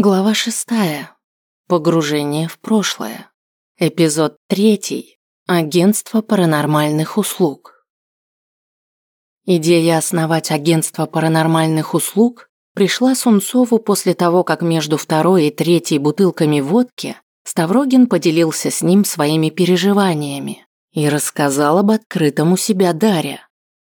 Глава шестая. Погружение в прошлое. Эпизод третий. Агентство паранормальных услуг. Идея основать агентство паранормальных услуг пришла Сунцову после того, как между второй и третьей бутылками водки Ставрогин поделился с ним своими переживаниями и рассказал об открытом у себя даре.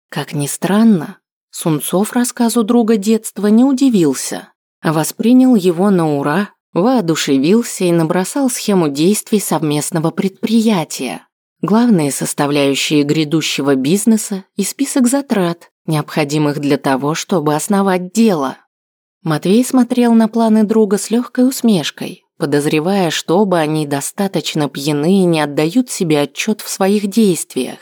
Как ни странно, Сунцов рассказу друга детства не удивился – Воспринял его на ура, воодушевился и набросал схему действий совместного предприятия, главные составляющие грядущего бизнеса и список затрат, необходимых для того, чтобы основать дело. Матвей смотрел на планы друга с легкой усмешкой, подозревая, что оба они достаточно пьяны и не отдают себе отчет в своих действиях.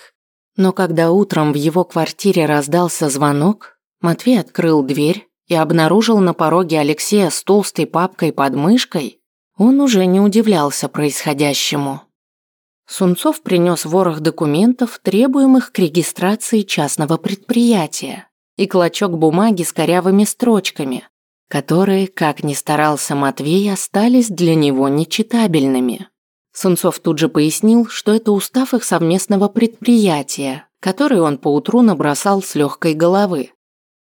Но когда утром в его квартире раздался звонок, Матвей открыл дверь, и обнаружил на пороге Алексея с толстой папкой под мышкой, он уже не удивлялся происходящему. Сунцов принес ворох документов, требуемых к регистрации частного предприятия, и клочок бумаги с корявыми строчками, которые, как ни старался Матвей, остались для него нечитабельными. Сунцов тут же пояснил, что это устав их совместного предприятия, который он поутру набросал с легкой головы.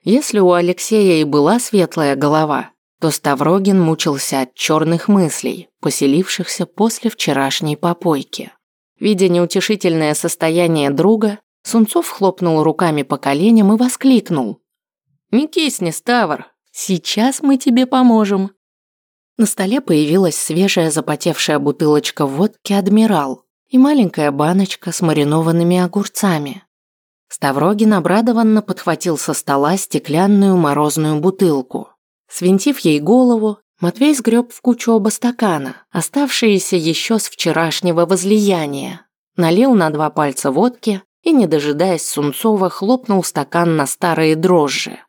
Если у Алексея и была светлая голова, то Ставрогин мучился от черных мыслей, поселившихся после вчерашней попойки. Видя неутешительное состояние друга, Сунцов хлопнул руками по коленям и воскликнул. «Не кисни, Ставр, сейчас мы тебе поможем». На столе появилась свежая запотевшая бутылочка водки «Адмирал» и маленькая баночка с маринованными огурцами. Ставрогин обрадованно подхватил со стола стеклянную морозную бутылку. Свинтив ей голову, Матвей сгреб в кучу оба стакана, оставшиеся еще с вчерашнего возлияния. Налил на два пальца водки и, не дожидаясь Сунцова, хлопнул стакан на старые дрожжи.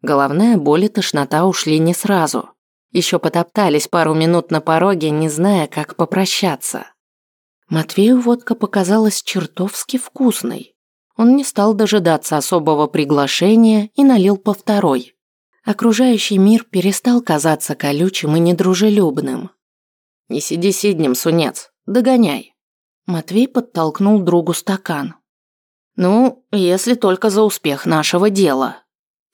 Головная боль и тошнота ушли не сразу. Еще потоптались пару минут на пороге, не зная, как попрощаться. Матвею водка показалась чертовски вкусной. Он не стал дожидаться особого приглашения и налил по второй. Окружающий мир перестал казаться колючим и недружелюбным. «Не сиди сиднем, сунец, догоняй». Матвей подтолкнул другу стакан. «Ну, если только за успех нашего дела».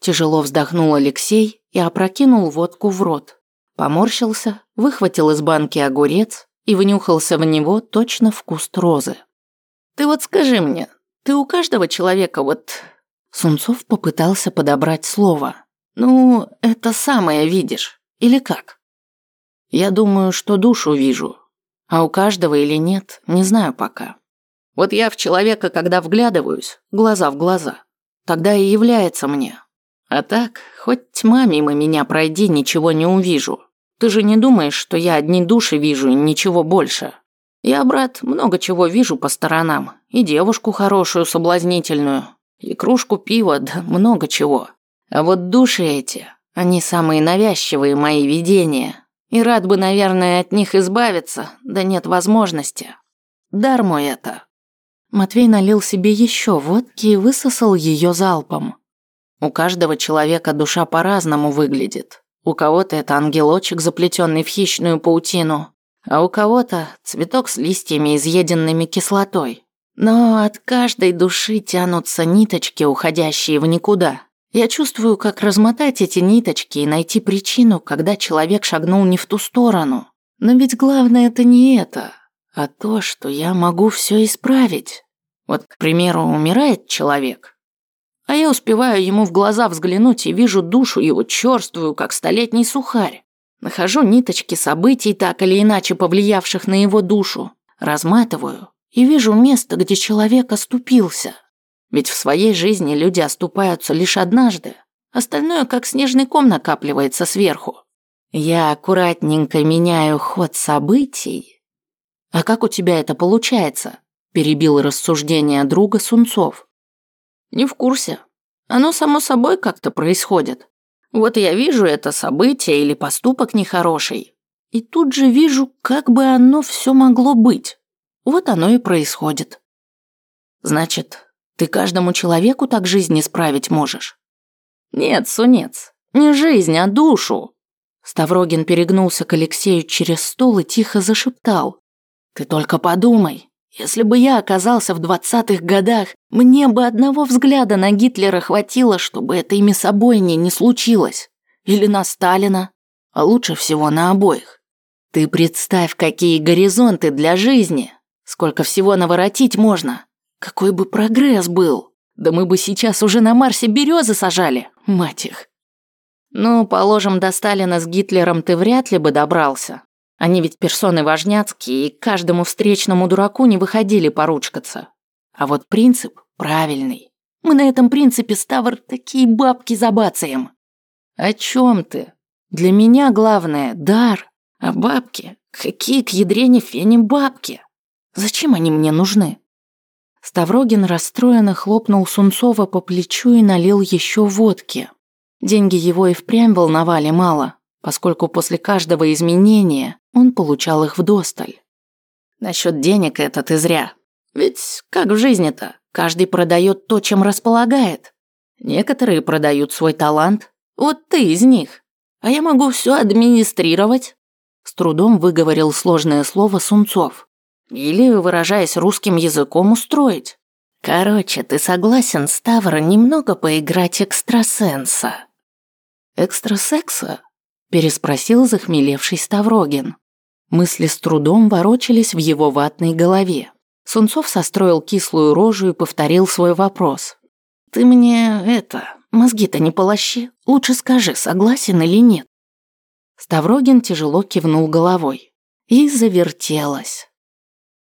Тяжело вздохнул Алексей и опрокинул водку в рот. Поморщился, выхватил из банки огурец и внюхался в него точно в куст розы. «Ты вот скажи мне, ты у каждого человека вот...» Сунцов попытался подобрать слово. «Ну, это самое видишь. Или как?» «Я думаю, что душу вижу. А у каждого или нет, не знаю пока. Вот я в человека, когда вглядываюсь, глаза в глаза, тогда и является мне. А так, хоть тьма мимо меня пройди, ничего не увижу. Ты же не думаешь, что я одни души вижу и ничего больше?» Я, брат, много чего вижу по сторонам. И девушку хорошую, соблазнительную, и кружку пива, да много чего. А вот души эти, они самые навязчивые мои видения. И рад бы, наверное, от них избавиться, да нет возможности. Дар мой это. Матвей налил себе еще водки и высосал ее залпом. У каждого человека душа по-разному выглядит. У кого-то это ангелочек, заплетенный в хищную паутину, а у кого-то цветок с листьями, изъеденными кислотой. Но от каждой души тянутся ниточки, уходящие в никуда. Я чувствую, как размотать эти ниточки и найти причину, когда человек шагнул не в ту сторону. Но ведь главное это не это, а то, что я могу все исправить. Вот, к примеру, умирает человек, а я успеваю ему в глаза взглянуть и вижу душу его черствую, как столетний сухарь. Нахожу ниточки событий, так или иначе повлиявших на его душу, разматываю и вижу место, где человек оступился. Ведь в своей жизни люди оступаются лишь однажды, остальное как снежный ком накапливается сверху. Я аккуратненько меняю ход событий. А как у тебя это получается? Перебил рассуждение друга Сунцов. Не в курсе. Оно само собой как-то происходит. Вот я вижу это событие или поступок нехороший, и тут же вижу, как бы оно все могло быть. Вот оно и происходит. Значит, ты каждому человеку так жизнь исправить можешь? Нет, Сунец, не жизнь, а душу. Ставрогин перегнулся к Алексею через стол и тихо зашептал. «Ты только подумай, если бы я оказался в двадцатых годах, мне бы одного взгляда на Гитлера хватило, чтобы это ими собойни не случилось. Или на Сталина, а лучше всего на обоих. Ты представь, какие горизонты для жизни, сколько всего наворотить можно. Какой бы прогресс был. Да мы бы сейчас уже на Марсе березы сажали, мать их. Ну, положим, до Сталина с Гитлером ты вряд ли бы добрался. Они ведь персоны важняцкие, и каждому встречному дураку не выходили поручкаться. А вот принцип правильный. Мы на этом принципе, Ставр, такие бабки забацаем. О чем ты? Для меня главное – дар. А бабки? Какие к ядрене фене бабки? Зачем они мне нужны? Ставрогин расстроенно хлопнул Сунцова по плечу и налил еще водки. Деньги его и впрямь волновали мало, поскольку после каждого изменения он получал их вдосталь. Насчет денег это ты зря. Ведь как в жизни-то? Каждый продает то, чем располагает. Некоторые продают свой талант. Вот ты из них. А я могу все администрировать. С трудом выговорил сложное слово Сунцов. Или, выражаясь русским языком, устроить. Короче, ты согласен, Ставр, немного поиграть экстрасенса? Экстрасекса? Переспросил захмелевший Ставрогин. Мысли с трудом ворочались в его ватной голове. Сунцов состроил кислую рожу и повторил свой вопрос. «Ты мне, это, мозги-то не полощи. Лучше скажи, согласен или нет?» Ставрогин тяжело кивнул головой. И завертелось.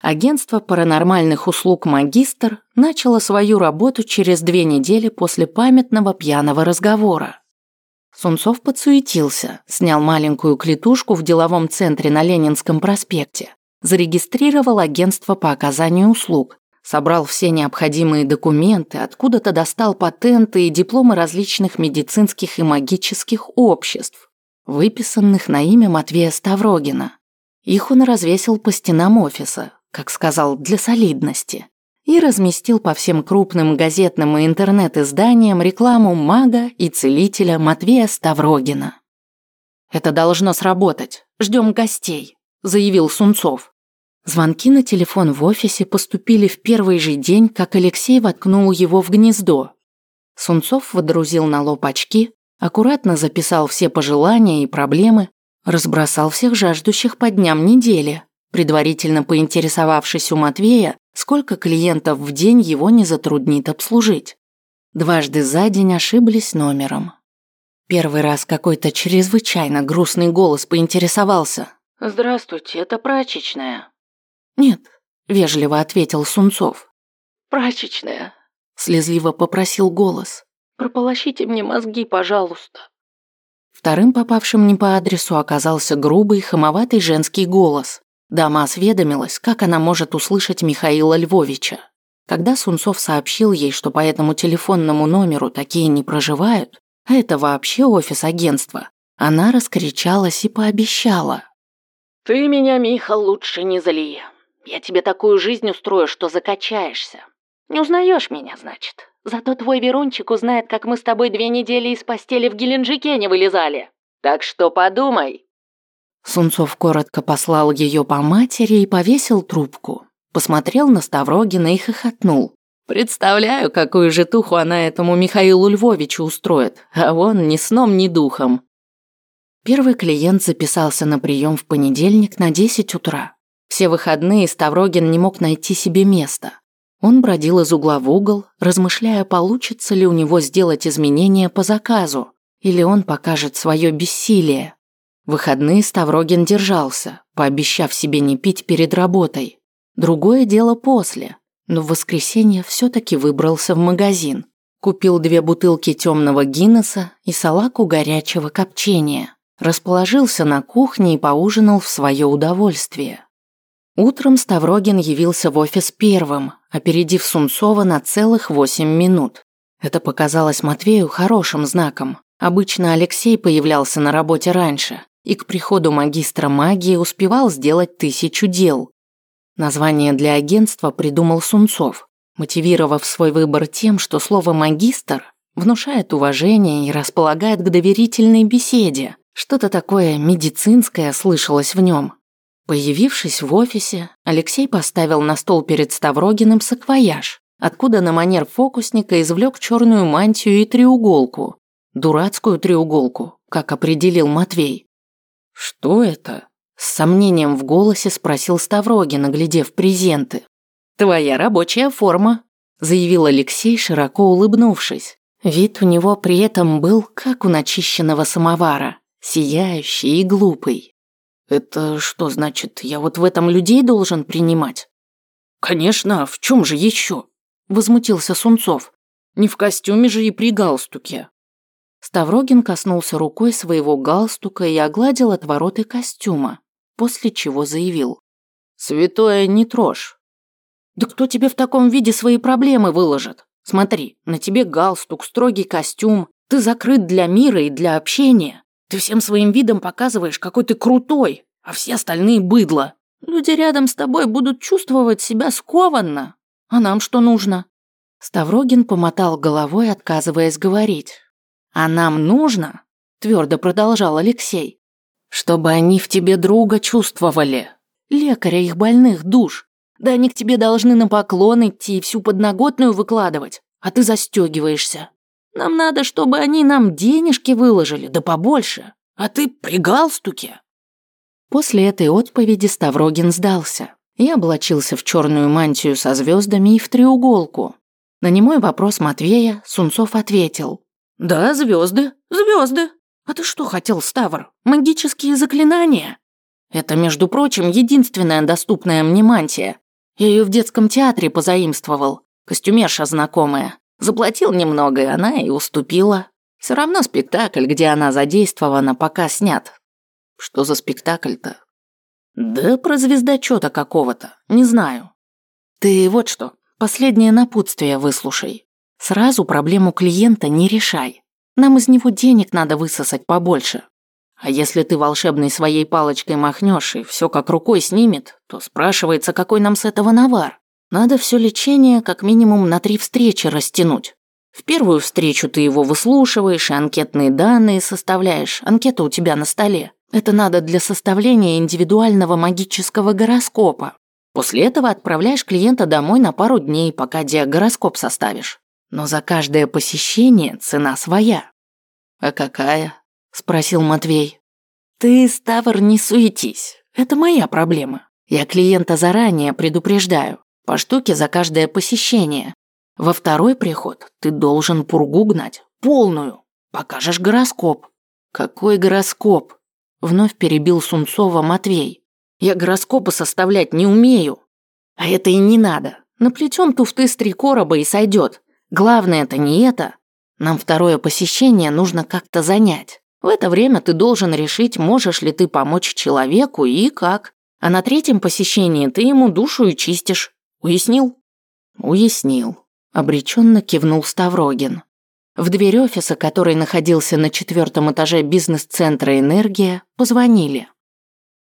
Агентство паранормальных услуг «Магистр» начало свою работу через две недели после памятного пьяного разговора. Сунцов подсуетился, снял маленькую клетушку в деловом центре на Ленинском проспекте, зарегистрировал агентство по оказанию услуг, собрал все необходимые документы, откуда-то достал патенты и дипломы различных медицинских и магических обществ, выписанных на имя Матвея Ставрогина. Их он развесил по стенам офиса, как сказал, для солидности и разместил по всем крупным газетным и интернет-изданиям рекламу мага и целителя Матвея Ставрогина. «Это должно сработать. Ждем гостей», – заявил Сунцов. Звонки на телефон в офисе поступили в первый же день, как Алексей воткнул его в гнездо. Сунцов водрузил на лоб очки, аккуратно записал все пожелания и проблемы, разбросал всех жаждущих по дням недели, предварительно поинтересовавшись у Матвея, сколько клиентов в день его не затруднит обслужить. Дважды за день ошиблись номером. Первый раз какой-то чрезвычайно грустный голос поинтересовался. «Здравствуйте, это прачечная?» «Нет», – вежливо ответил Сунцов. «Прачечная», – слезливо попросил голос. «Прополощите мне мозги, пожалуйста». Вторым попавшим не по адресу оказался грубый, хамоватый женский голос. Дама осведомилась, как она может услышать Михаила Львовича. Когда Сунцов сообщил ей, что по этому телефонному номеру такие не проживают, а это вообще офис агентства, она раскричалась и пообещала. «Ты меня, Миха, лучше не зли. Я тебе такую жизнь устрою, что закачаешься. Не узнаешь меня, значит. Зато твой Верунчик узнает, как мы с тобой две недели из постели в Геленджике не вылезали. Так что подумай, Сунцов коротко послал ее по матери и повесил трубку. Посмотрел на Ставрогина и хохотнул. Представляю, какую же туху она этому Михаилу Львовичу устроит, а он ни сном, ни духом. Первый клиент записался на прием в понедельник на 10 утра. Все выходные Ставрогин не мог найти себе места. Он бродил из угла в угол, размышляя, получится ли у него сделать изменения по заказу, или он покажет свое бессилие выходные Ставрогин держался, пообещав себе не пить перед работой. Другое дело после, но в воскресенье все-таки выбрался в магазин. Купил две бутылки темного Гиннесса и салаку горячего копчения. Расположился на кухне и поужинал в свое удовольствие. Утром Ставрогин явился в офис первым, опередив Сунцова на целых восемь минут. Это показалось Матвею хорошим знаком. Обычно Алексей появлялся на работе раньше, и к приходу магистра магии успевал сделать тысячу дел. Название для агентства придумал Сунцов, мотивировав свой выбор тем, что слово «магистр» внушает уважение и располагает к доверительной беседе, Что-то такое медицинское слышалось в нем. Появившись в офисе, Алексей поставил на стол перед Ставрогиным саквояж, откуда на манер фокусника извлек черную мантию и треуголку. Дурацкую треуголку, как определил Матвей. «Что это?» С сомнением в голосе спросил Ставрогин, оглядев презенты. «Твоя рабочая форма», заявил Алексей, широко улыбнувшись. Вид у него при этом был, как у начищенного самовара, сияющий и глупый. «Это что значит, я вот в этом людей должен принимать?» «Конечно, в чем же еще?» Возмутился Сунцов. «Не в костюме же и при галстуке». Ставрогин коснулся рукой своего галстука и огладил отвороты костюма, после чего заявил. «Святое не трожь». «Да кто тебе в таком виде свои проблемы выложит? Смотри, на тебе галстук, строгий костюм, ты закрыт для мира и для общения. Ты всем своим видом показываешь, какой ты крутой, а все остальные быдло. Люди рядом с тобой будут чувствовать себя скованно. А нам что нужно?» Ставрогин помотал головой, отказываясь говорить. «А нам нужно?» – твердо продолжал Алексей. «Чтобы они в тебе друга чувствовали. Лекаря их больных душ. Да они к тебе должны на поклон идти и всю подноготную выкладывать, а ты застегиваешься. Нам надо, чтобы они нам денежки выложили, да побольше. А ты при галстуке». После этой отповеди Ставрогин сдался и облачился в черную мантию со звездами и в треуголку. На немой вопрос Матвея Сунцов ответил. «Да, звезды, звезды. А ты что хотел, Ставр? Магические заклинания?» «Это, между прочим, единственная доступная мне мантия. Я ее в детском театре позаимствовал. Костюмерша знакомая. Заплатил немного, и она и уступила. Все равно спектакль, где она задействована, пока снят. Что за спектакль-то? Да про звездочета какого-то, не знаю. Ты вот что, последнее напутствие выслушай. Сразу проблему клиента не решай. Нам из него денег надо высосать побольше. А если ты волшебной своей палочкой махнешь и все как рукой снимет, то спрашивается, какой нам с этого навар. Надо все лечение как минимум на три встречи растянуть. В первую встречу ты его выслушиваешь и анкетные данные составляешь. Анкета у тебя на столе. Это надо для составления индивидуального магического гороскопа. После этого отправляешь клиента домой на пару дней, пока диагороскоп составишь. Но за каждое посещение цена своя. А какая? спросил Матвей. Ты, Ставр, не суетись. Это моя проблема. Я клиента заранее предупреждаю. По штуке за каждое посещение. Во второй приход ты должен пургу гнать. Полную. Покажешь гороскоп. Какой гороскоп? Вновь перебил Сунцова Матвей. Я гороскопы составлять не умею. А это и не надо. Наплетем туфты с три короба и сойдет. Главное это не это. Нам второе посещение нужно как-то занять. В это время ты должен решить, можешь ли ты помочь человеку и как. А на третьем посещении ты ему душу и чистишь. Уяснил? Уяснил. Обреченно кивнул Ставрогин. В дверь офиса, который находился на четвертом этаже бизнес-центра «Энергия», позвонили.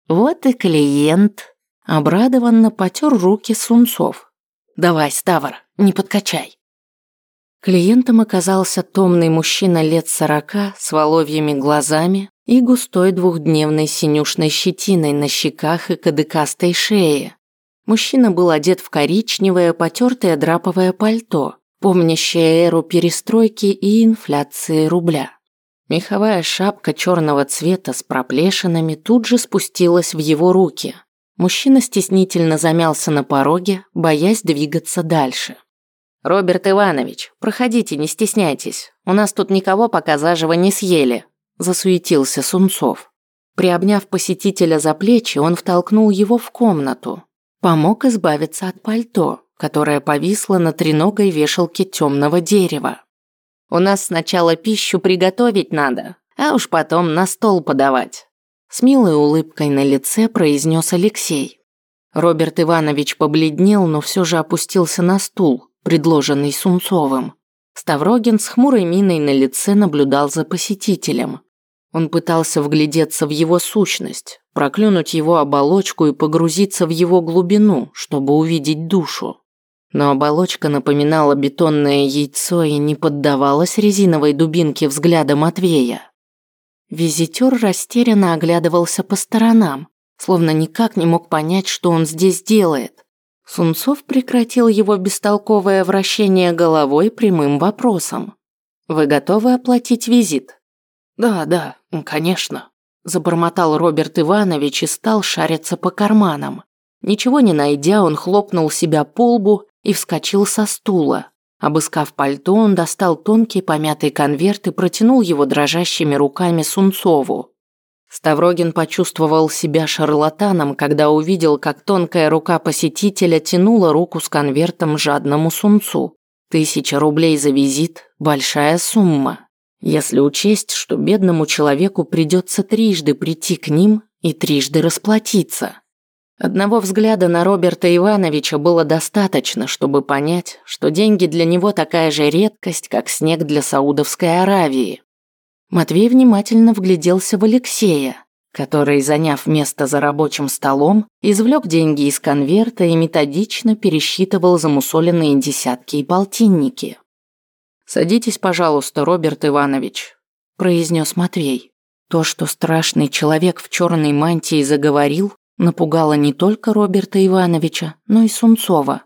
Вот и клиент. Обрадованно потер руки Сунцов. «Давай, Ставр, не подкачай». Клиентом оказался томный мужчина лет сорока с воловьими глазами и густой двухдневной синюшной щетиной на щеках и кадыкастой шее, Мужчина был одет в коричневое потертое драповое пальто, помнящее эру перестройки и инфляции рубля. Меховая шапка черного цвета с проплешинами тут же спустилась в его руки. Мужчина стеснительно замялся на пороге, боясь двигаться дальше. «Роберт Иванович, проходите, не стесняйтесь. У нас тут никого пока заживо не съели», – засуетился Сунцов. Приобняв посетителя за плечи, он втолкнул его в комнату, Помог избавиться от пальто, которое повисло на треногой вешалке темного дерева. «У нас сначала пищу приготовить надо, а уж потом на стол подавать», с милой улыбкой на лице произнес Алексей. Роберт Иванович побледнел, но все же опустился на стул, предложенный Сунцовым. Ставрогин с хмурой миной на лице наблюдал за посетителем. Он пытался вглядеться в его сущность, проклюнуть его оболочку и погрузиться в его глубину, чтобы увидеть душу. Но оболочка напоминала бетонное яйцо и не поддавалась резиновой дубинке взгляда Матвея. Визитер растерянно оглядывался по сторонам, словно никак не мог понять, что он здесь делает. Сунцов прекратил его бестолковое вращение головой прямым вопросом. «Вы готовы оплатить визит?» «Да, да, конечно», – забормотал Роберт Иванович и стал шариться по карманам. Ничего не найдя, он хлопнул себя по лбу и вскочил со стула. Обыскав пальто, он достал тонкий помятый конверт и протянул его дрожащими руками Сунцову. Ставрогин почувствовал себя шарлатаном, когда увидел, как тонкая рука посетителя тянула руку с конвертом жадному Сунцу. Тысяча рублей за визит – большая сумма. Если учесть, что бедному человеку придется трижды прийти к ним и трижды расплатиться. Одного взгляда на Роберта Ивановича было достаточно, чтобы понять, что деньги для него такая же редкость, как снег для Саудовской Аравии. Матвей внимательно вгляделся в Алексея, который, заняв место за рабочим столом, извлек деньги из конверта и методично пересчитывал замусоленные десятки и полтинники. «Садитесь, пожалуйста, Роберт Иванович», – произнес Матвей. То, что страшный человек в черной мантии заговорил, напугало не только Роберта Ивановича, но и Сунцова.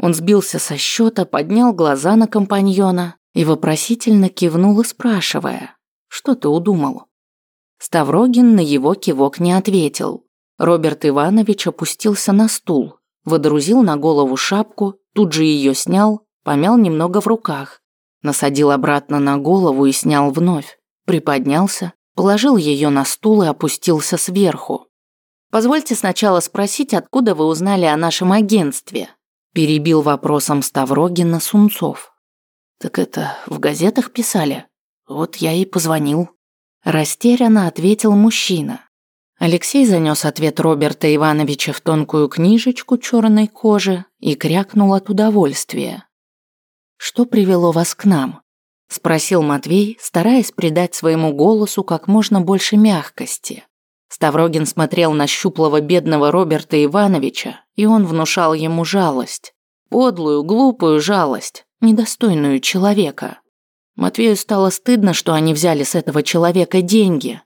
Он сбился со счета, поднял глаза на компаньона и вопросительно кивнул, спрашивая – что ты удумал?» Ставрогин на его кивок не ответил. Роберт Иванович опустился на стул, водрузил на голову шапку, тут же ее снял, помял немного в руках, насадил обратно на голову и снял вновь, приподнялся, положил ее на стул и опустился сверху. «Позвольте сначала спросить, откуда вы узнали о нашем агентстве?» перебил вопросом Ставрогина Сунцов. «Так это в газетах писали?» Вот я и позвонил. Растерянно ответил мужчина. Алексей занес ответ Роберта Ивановича в тонкую книжечку черной кожи и крякнул от удовольствия. «Что привело вас к нам?» – спросил Матвей, стараясь придать своему голосу как можно больше мягкости. Ставрогин смотрел на щуплого бедного Роберта Ивановича, и он внушал ему жалость. Подлую, глупую жалость, недостойную человека. Матвею стало стыдно, что они взяли с этого человека деньги.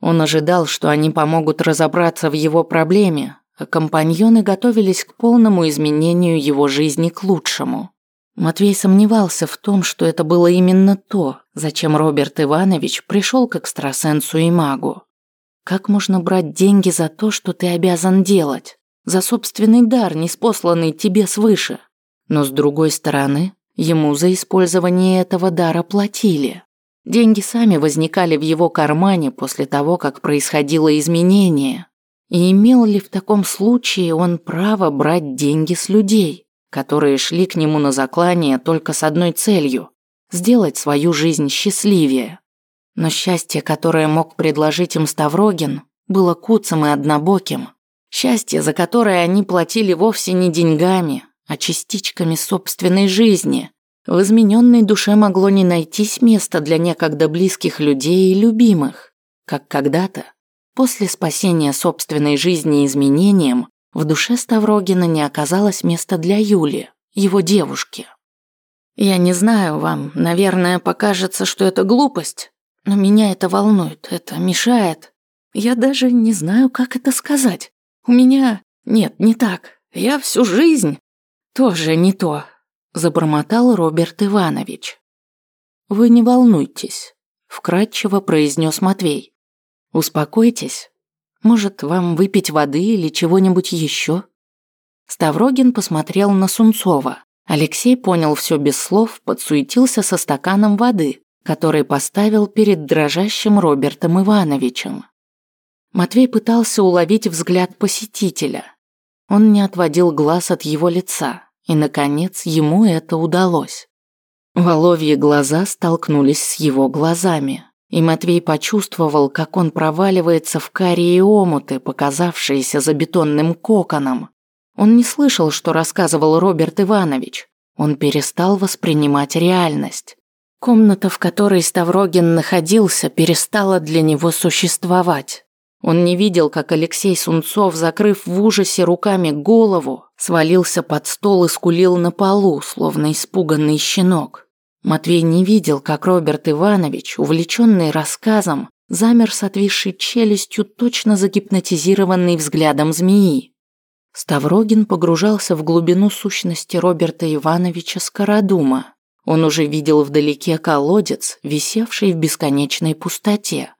Он ожидал, что они помогут разобраться в его проблеме, а компаньоны готовились к полному изменению его жизни к лучшему. Матвей сомневался в том, что это было именно то, зачем Роберт Иванович пришел к экстрасенсу и магу. Как можно брать деньги за то, что ты обязан делать? За собственный дар, неспосланный тебе свыше? Но с другой стороны, Ему за использование этого дара платили. Деньги сами возникали в его кармане после того, как происходило изменение. И имел ли в таком случае он право брать деньги с людей, которые шли к нему на заклание только с одной целью – сделать свою жизнь счастливее? Но счастье, которое мог предложить им Ставрогин, было куцым и однобоким. Счастье, за которое они платили вовсе не деньгами, а частичками собственной жизни. В измененной душе могло не найтись места для некогда близких людей и любимых, как когда-то. После спасения собственной жизни изменением в душе Ставрогина не оказалось места для Юли, его девушки. Я не знаю, вам, наверное, покажется, что это глупость, но меня это волнует, это мешает. Я даже не знаю, как это сказать. У меня... Нет, не так. Я всю жизнь «Тоже не то», – забормотал Роберт Иванович. «Вы не волнуйтесь», – вкратчиво произнес Матвей. «Успокойтесь. Может, вам выпить воды или чего-нибудь еще?» Ставрогин посмотрел на Сунцова. Алексей понял все без слов, подсуетился со стаканом воды, который поставил перед дрожащим Робертом Ивановичем. Матвей пытался уловить взгляд посетителя. Он не отводил глаз от его лица. И, наконец, ему это удалось. Воловьи глаза столкнулись с его глазами, и Матвей почувствовал, как он проваливается в карие омуты, показавшиеся за бетонным коконом. Он не слышал, что рассказывал Роберт Иванович. Он перестал воспринимать реальность. Комната, в которой Ставрогин находился, перестала для него существовать. Он не видел, как Алексей Сунцов, закрыв в ужасе руками голову, свалился под стол и скулил на полу, словно испуганный щенок. Матвей не видел, как Роберт Иванович, увлеченный рассказом, замер с отвисшей челюстью, точно загипнотизированный взглядом змеи. Ставрогин погружался в глубину сущности Роберта Ивановича Скородума. Он уже видел вдалеке колодец, висевший в бесконечной пустоте.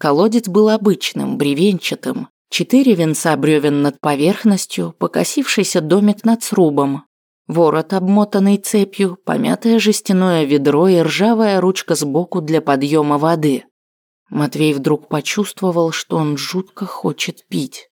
Колодец был обычным, бревенчатым. Четыре венца бревен над поверхностью, покосившийся домик над срубом. Ворот, обмотанный цепью, помятое жестяное ведро и ржавая ручка сбоку для подъема воды. Матвей вдруг почувствовал, что он жутко хочет пить.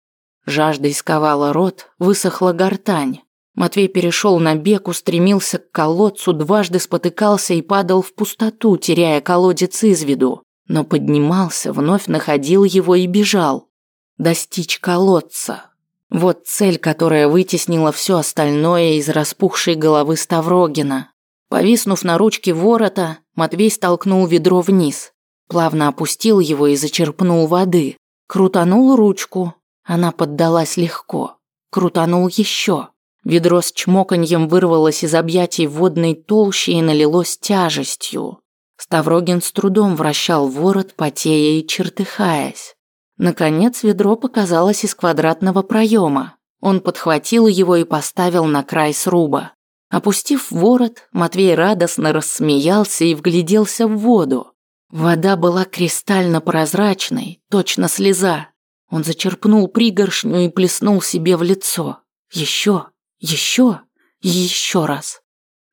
Жажда исковала рот, высохла гортань. Матвей перешел на бег, устремился к колодцу, дважды спотыкался и падал в пустоту, теряя колодец из виду. Но поднимался, вновь находил его и бежал. Достичь колодца. Вот цель, которая вытеснила все остальное из распухшей головы Ставрогина. Повиснув на ручке ворота, Матвей столкнул ведро вниз. Плавно опустил его и зачерпнул воды. Крутанул ручку, она поддалась легко. Крутанул еще. Ведро с чмоканьем вырвалось из объятий водной толщи и налилось тяжестью. Ставрогин с трудом вращал ворот, потея и чертыхаясь. Наконец ведро показалось из квадратного проема. Он подхватил его и поставил на край сруба. Опустив ворот, Матвей радостно рассмеялся и вгляделся в воду. Вода была кристально прозрачной, точно слеза. Он зачерпнул пригоршню и плеснул себе в лицо. Еще, еще еще раз.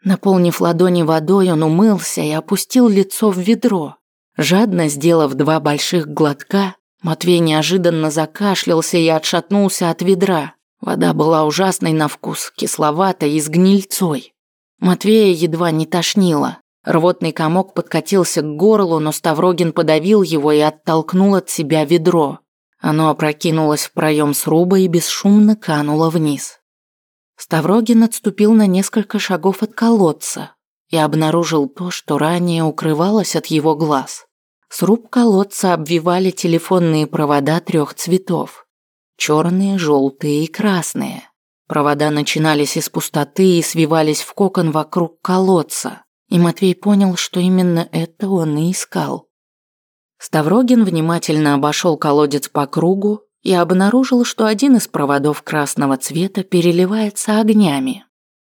Наполнив ладони водой, он умылся и опустил лицо в ведро. Жадно сделав два больших глотка, Матвей неожиданно закашлялся и отшатнулся от ведра. Вода была ужасной на вкус, кисловатой и с гнильцой. Матвея едва не тошнило. Рвотный комок подкатился к горлу, но Ставрогин подавил его и оттолкнул от себя ведро. Оно опрокинулось в проем сруба и бесшумно кануло вниз. Ставрогин отступил на несколько шагов от колодца и обнаружил то, что ранее укрывалось от его глаз. Сруб колодца обвивали телефонные провода трех цветов. Черные, желтые и красные. Провода начинались из пустоты и свивались в кокон вокруг колодца. И Матвей понял, что именно это он и искал. Ставрогин внимательно обошел колодец по кругу и обнаружил, что один из проводов красного цвета переливается огнями,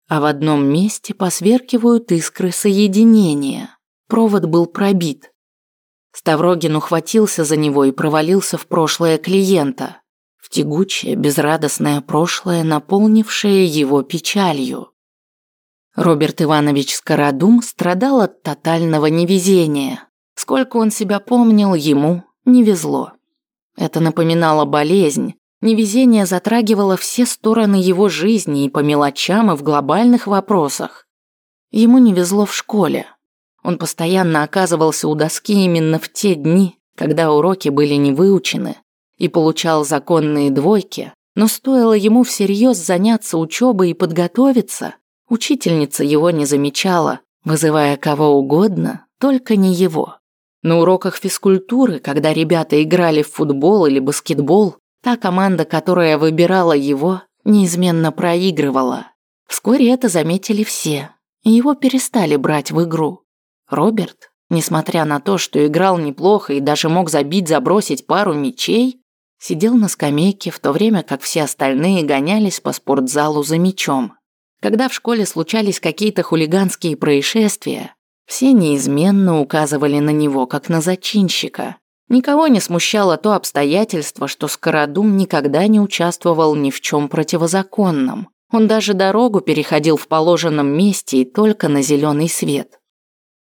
а в одном месте посверкивают искры соединения. Провод был пробит. Ставрогин ухватился за него и провалился в прошлое клиента, в тягучее, безрадостное прошлое, наполнившее его печалью. Роберт Иванович Скородум страдал от тотального невезения – Сколько он себя помнил, ему не везло. Это напоминало болезнь. Невезение затрагивало все стороны его жизни и по мелочам, и в глобальных вопросах. Ему не везло в школе. Он постоянно оказывался у доски именно в те дни, когда уроки были не выучены, и получал законные двойки, но стоило ему всерьез заняться учебой и подготовиться, учительница его не замечала, вызывая кого угодно, только не его. На уроках физкультуры, когда ребята играли в футбол или баскетбол, та команда, которая выбирала его, неизменно проигрывала. Вскоре это заметили все, и его перестали брать в игру. Роберт, несмотря на то, что играл неплохо и даже мог забить-забросить пару мячей, сидел на скамейке, в то время как все остальные гонялись по спортзалу за мячом. Когда в школе случались какие-то хулиганские происшествия, все неизменно указывали на него, как на зачинщика. Никого не смущало то обстоятельство, что Скородум никогда не участвовал ни в чем противозаконном. Он даже дорогу переходил в положенном месте и только на зеленый свет.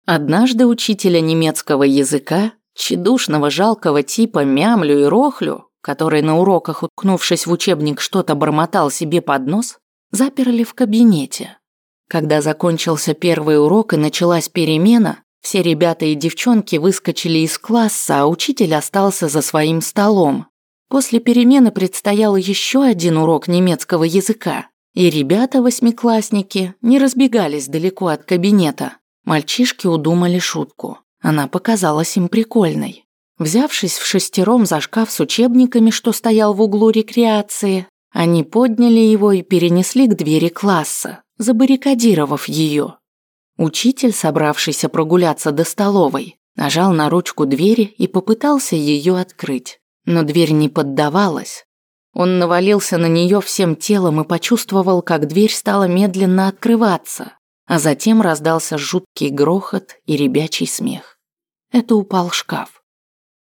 Однажды учителя немецкого языка, тщедушного жалкого типа Мямлю и Рохлю, который на уроках, уткнувшись в учебник, что-то бормотал себе под нос, заперли в кабинете. Когда закончился первый урок и началась перемена, все ребята и девчонки выскочили из класса, а учитель остался за своим столом. После перемены предстоял еще один урок немецкого языка, и ребята-восьмиклассники не разбегались далеко от кабинета. Мальчишки удумали шутку. Она показалась им прикольной. Взявшись в шестером за шкаф с учебниками, что стоял в углу рекреации, они подняли его и перенесли к двери класса забаррикадировав ее. Учитель, собравшийся прогуляться до столовой, Нажал на ручку двери и попытался ее открыть, но дверь не поддавалась. Он навалился на нее всем телом и почувствовал, как дверь стала медленно открываться, а затем раздался жуткий грохот и ребячий смех. Это упал шкаф.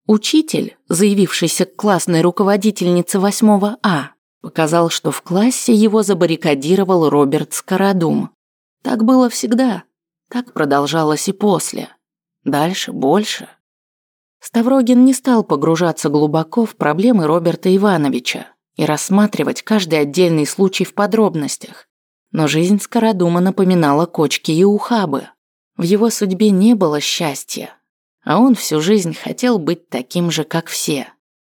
Учитель, заявившийся к классной руководительнице 8 А, показал, что в классе его забаррикадировал Роберт Скородум. Так было всегда. Так продолжалось и после. Дальше больше. Ставрогин не стал погружаться глубоко в проблемы Роберта Ивановича и рассматривать каждый отдельный случай в подробностях. Но жизнь Скородума напоминала кочки и ухабы. В его судьбе не было счастья, а он всю жизнь хотел быть таким же, как все.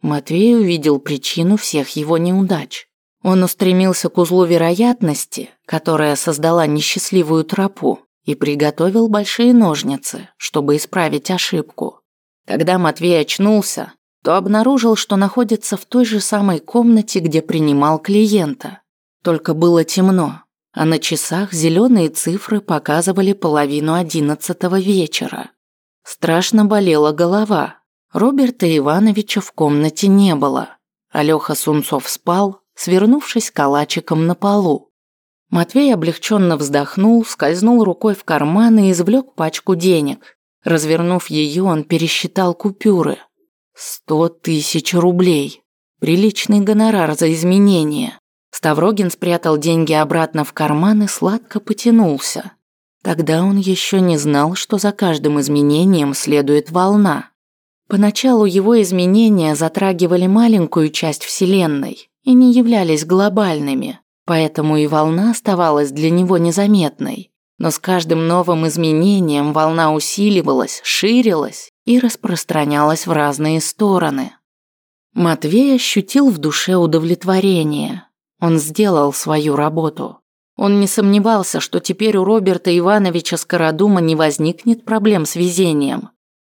Матвей увидел причину всех его неудач. Он устремился к узлу вероятности, которая создала несчастливую тропу, и приготовил большие ножницы, чтобы исправить ошибку. Когда Матвей очнулся, то обнаружил, что находится в той же самой комнате, где принимал клиента. Только было темно, а на часах зеленые цифры показывали половину одиннадцатого вечера. Страшно болела голова. Роберта Ивановича в комнате не было. Алёха Сунцов спал, свернувшись калачиком на полу. Матвей облегченно вздохнул, скользнул рукой в карман и извлек пачку денег. Развернув ее, он пересчитал купюры – Сто тысяч рублей. Приличный гонорар за изменения. Ставрогин спрятал деньги обратно в карман и сладко потянулся. Тогда он еще не знал, что за каждым изменением следует волна. Поначалу его изменения затрагивали маленькую часть Вселенной и не являлись глобальными, поэтому и волна оставалась для него незаметной. Но с каждым новым изменением волна усиливалась, ширилась и распространялась в разные стороны. Матвей ощутил в душе удовлетворение. Он сделал свою работу. Он не сомневался, что теперь у Роберта Ивановича Скородума не возникнет проблем с везением.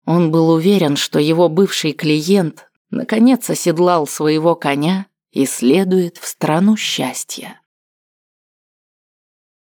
Он был уверен, что его бывший клиент наконец оседлал своего коня и следует в страну счастья.